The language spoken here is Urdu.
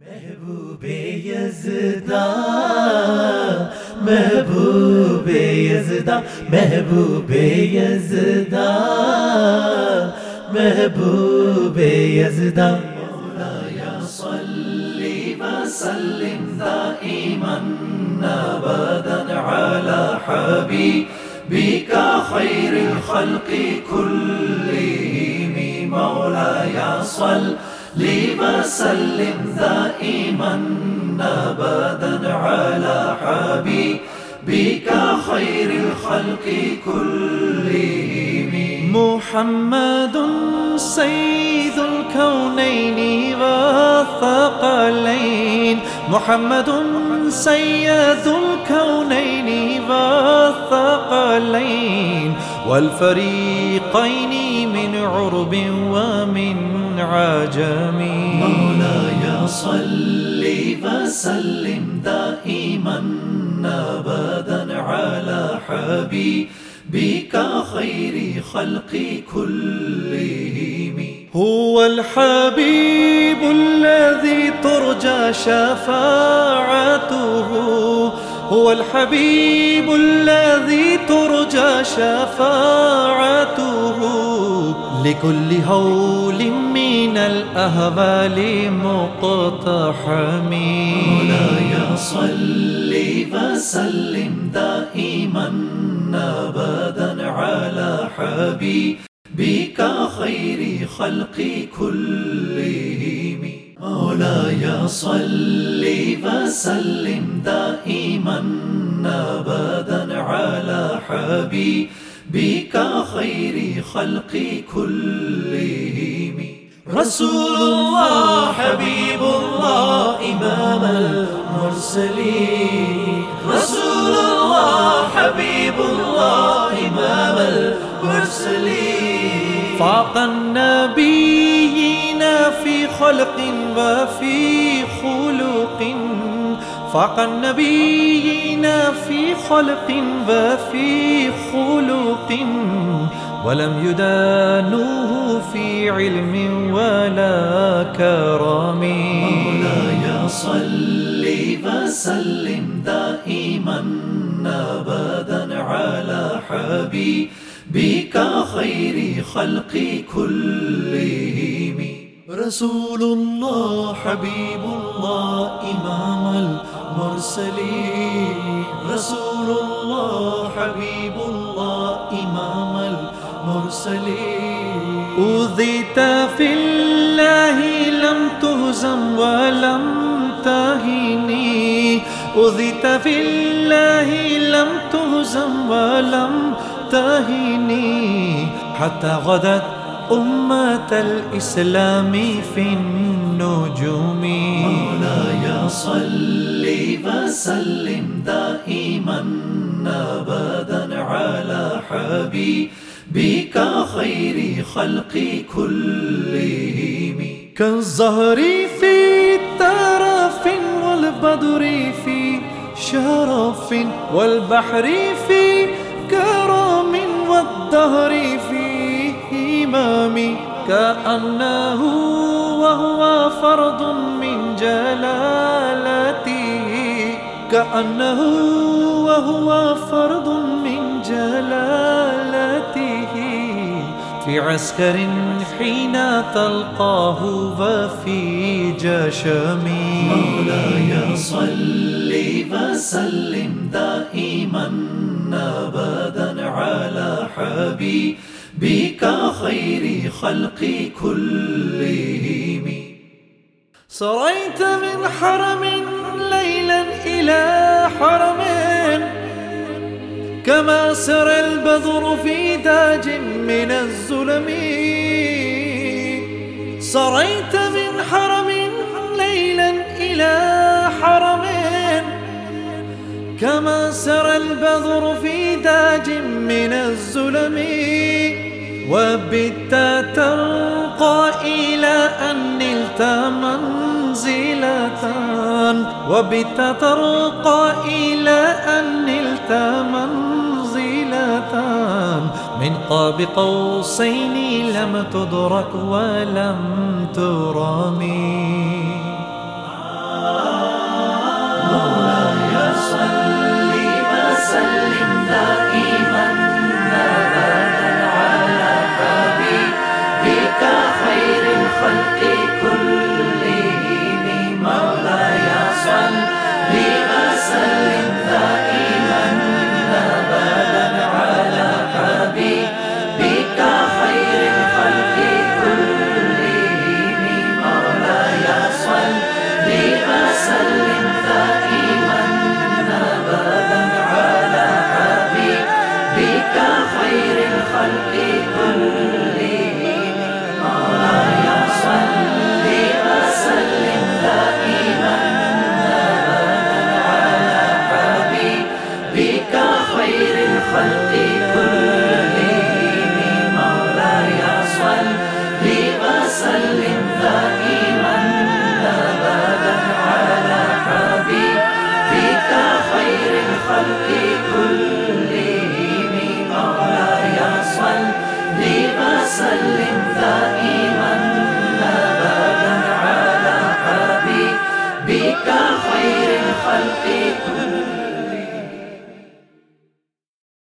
محبوب یزدا محبوب یزدا محبوب یزدا محبوب یزدا مولایا صلی وسلم دائما ابدا على حبيبك خير الخلق كلهم مولاي صل وسلم دائما ابدا على حبيبك خير الخلق كلهم. محمد سيد الكونين والثقلين. محمد سيد الكونين والثقلين. والفريقين من عرب ومن عجم. مولاي صل وسلم دائما ابدا على حبيبك خير خلق كلهم. هو الحبيب الذي ترجى شفاعته. هو الحبيب الذي ترجى شفاعته لكل هول من الأهوال مقتحم. مولاي صل وسلم دائما ابدا على حبيبك خير خلق كلهم. مولاي صل وسلم دائما حبيبك خير خلق كلهم رسول الله حبيب الله إمام المرسلين رسول الله حبيب الله إمام المرسلين فاق النبيين في خلق وفي خلق فاق النبيين في خلق وفي خلق ولم يدانوه في علم ولا كرم مولاي صل وسلم دائما ابدا على حبيبك خير خلق كلهم. رسول الله، حبيب الله، إمام المرسلين. رسول الله حبيب الله إمام المرسلين. أوذيت في الله لم تهزم ولم تهني أوذيت في الله لم تهزم ولم تهني حتى غدت أمة الإسلام في النجوم. مولاي صل وسلم دائما ابدا على حبيبك خير خلق كلهم. كالزهر في ترف والبدر في شرف والبحر في كرم والدهر في إمام. كأنه وهو فرض من جلالته كأنه وهو فرض من جلالته في عسكر حين تلقاه وفي جشم. مولاي صل وسلم دائما ابدا على حبيبك خير خلق كلهم. سريت من حرم ليلا إلى حرم كما سر البدر في تاج من الظلم. سريت من حرم ليلا إلى حرم كما سر البدر في تاج من الظلم. وبت ترقى إلى أن نلت منزلة. وبت ترقى إلى أن نلت منزلة من قاب قوسين لم تدرك ولم ترمي